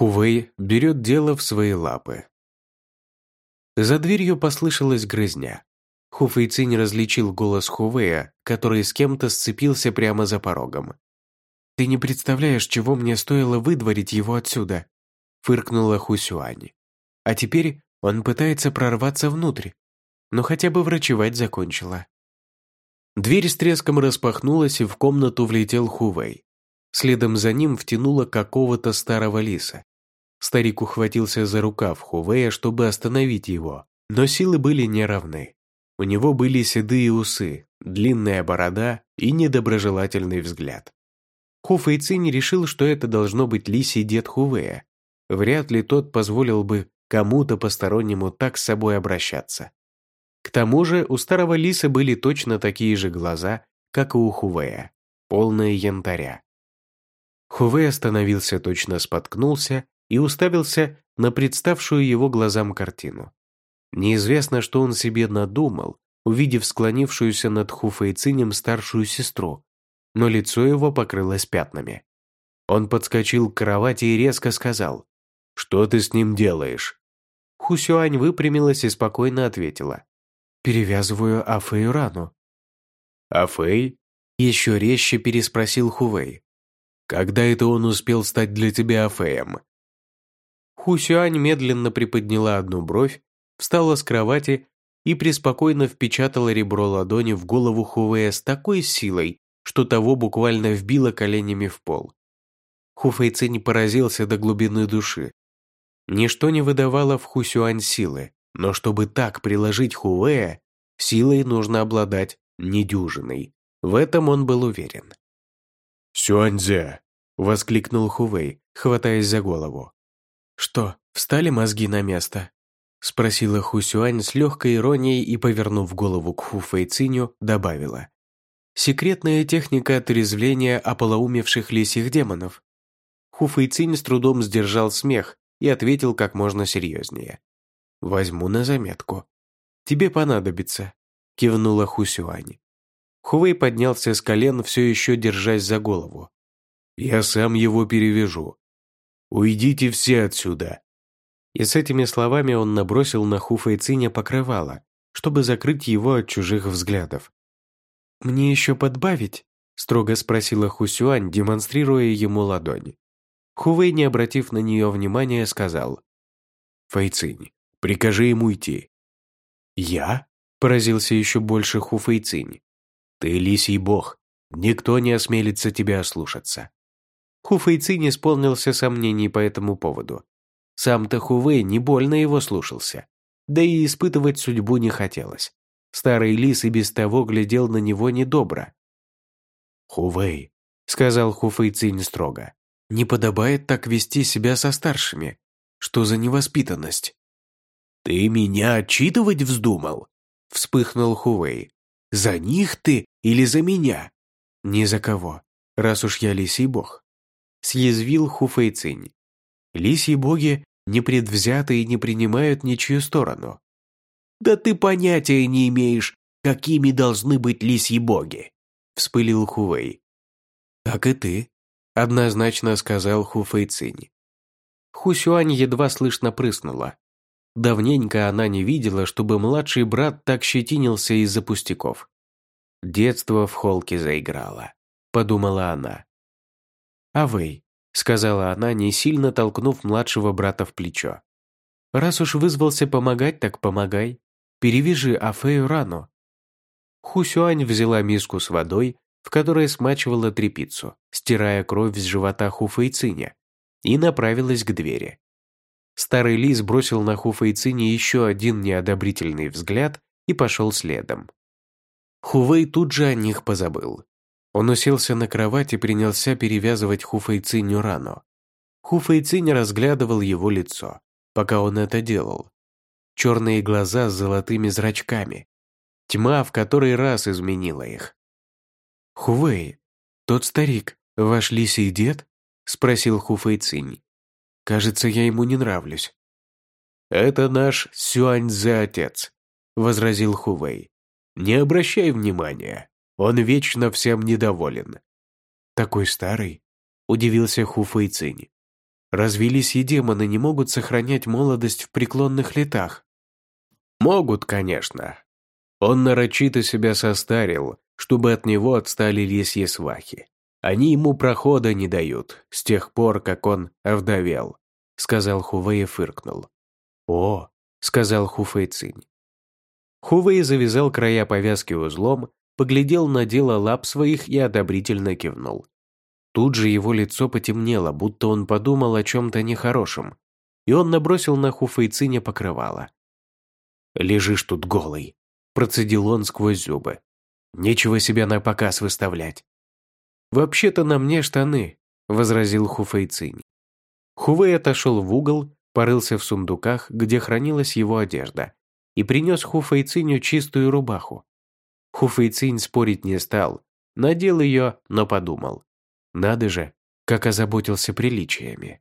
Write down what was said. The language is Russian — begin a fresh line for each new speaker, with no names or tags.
Хувей берет дело в свои лапы. За дверью послышалась грызня. Хуфейцинь различил голос Хувея, который с кем-то сцепился прямо за порогом. «Ты не представляешь, чего мне стоило выдворить его отсюда», фыркнула Хусюань. «А теперь он пытается прорваться внутрь, но хотя бы врачевать закончила». Дверь с треском распахнулась, и в комнату влетел Хувей. Следом за ним втянуло какого-то старого лиса. Старик ухватился за рукав Хувея, чтобы остановить его, но силы были неравны. У него были седые усы, длинная борода и недоброжелательный взгляд. Ху Фэйцинь решил, что это должно быть лисий дед Хувея. Вряд ли тот позволил бы кому-то постороннему так с собой обращаться. К тому же у старого лиса были точно такие же глаза, как и у Хувея, полные янтаря. Хувей остановился, точно споткнулся и уставился на представшую его глазам картину. Неизвестно, что он себе надумал, увидев склонившуюся над Хуфейцинем старшую сестру, но лицо его покрылось пятнами. Он подскочил к кровати и резко сказал, «Что ты с ним делаешь?» Хусюань выпрямилась и спокойно ответила, «Перевязываю Афею рану». «Афей?» – еще резче переспросил Хувей. «Когда это он успел стать для тебя Афеем?» Хусюань медленно приподняла одну бровь, встала с кровати и преспокойно впечатала ребро ладони в голову Хувея с такой силой, что того буквально вбило коленями в пол. Хуфэйци не поразился до глубины души. Ничто не выдавало в Хусюань силы, но чтобы так приложить Хувея, силой нужно обладать недюжиной. В этом он был уверен. «Сюаньзе!» — воскликнул Хувей, хватаясь за голову. «Что, встали мозги на место?» — спросила Хусюань с легкой иронией и, повернув голову к Ху Фэйциню, добавила. «Секретная техника отрезвления ополоумевших лисих демонов». Ху Фэйцинь с трудом сдержал смех и ответил как можно серьезнее. «Возьму на заметку». «Тебе понадобится», — кивнула Хусюань. Хувей поднялся с колен, все еще держась за голову. «Я сам его перевяжу. Уйдите все отсюда, и с этими словами он набросил на Хуфа и Циня покрывало, чтобы закрыть его от чужих взглядов. «Мне еще подбавить?» – строго спросила Хусюань, демонстрируя ему ладонь. Хувей, не обратив на нее внимания, сказал. «Фэйцинь, прикажи ему идти». «Я?» – поразился еще больше Хуфэйцинь. «Ты лисий бог, никто не осмелится тебя ослушаться». Хуфэйцинь исполнился сомнений по этому поводу. Сам-то Хувей не больно его слушался. Да и испытывать судьбу не хотелось. Старый лис и без того глядел на него недобро. «Хувей», — сказал Хуфей Цинь строго, — «не подобает так вести себя со старшими. Что за невоспитанность?» «Ты меня отчитывать вздумал?» — вспыхнул Хувей. «За них ты или за меня?» «Ни за кого, раз уж я лисий бог», — съязвил Хуфей Цинь. «Лисьи боги непредвзято и не принимают ничью сторону. «Да ты понятия не имеешь, какими должны быть лисьи боги!» — вспылил Хувей. «Как и ты», — однозначно сказал Хуфэй Цинь. Хусюань едва слышно прыснула. Давненько она не видела, чтобы младший брат так щетинился из-за пустяков. «Детство в холке заиграло», — подумала она. «А вы, — сказала она, не сильно толкнув младшего брата в плечо. «Раз уж вызвался помогать, так помогай. Перевяжи Афею рану». Хусюань взяла миску с водой, в которой смачивала трепицу, стирая кровь с живота Хуфэйциня, и направилась к двери. Старый лис бросил на Хуфэйцине еще один неодобрительный взгляд и пошел следом. Хувей тут же о них позабыл. Он уселся на кровать и принялся перевязывать Хуфэйциню рану. Хуфэйцинь разглядывал его лицо, пока он это делал. Черные глаза с золотыми зрачками. Тьма в который раз изменила их. «Хувей, тот старик, ваш лисий дед?» — спросил Хуфэйцинь. «Кажется, я ему не нравлюсь». «Это наш Сюаньзе-отец», — возразил Хувей. «Не обращай внимания». Он вечно всем недоволен. Такой старый, удивился Ху Фэйцинь. Разве лисьи демоны не могут сохранять молодость в преклонных летах? Могут, конечно. Он нарочито себя состарил, чтобы от него отстали лисьи свахи. Они ему прохода не дают, с тех пор, как он овдовел», — сказал Хувей и фыркнул. «О», — сказал Хуфэй Цинь. Хувей завязал края повязки узлом, поглядел на дело лап своих и одобрительно кивнул. Тут же его лицо потемнело, будто он подумал о чем-то нехорошем, и он набросил на Хуфейциня покрывало. «Лежишь тут голый», – процедил он сквозь зубы. «Нечего себя на показ выставлять». «Вообще-то на мне штаны», – возразил Хуфейцинь. Хувей отошел в угол, порылся в сундуках, где хранилась его одежда, и принес Хуфейциню чистую рубаху. Хуфейцинь спорить не стал, надел ее, но подумал. Надо же, как озаботился приличиями.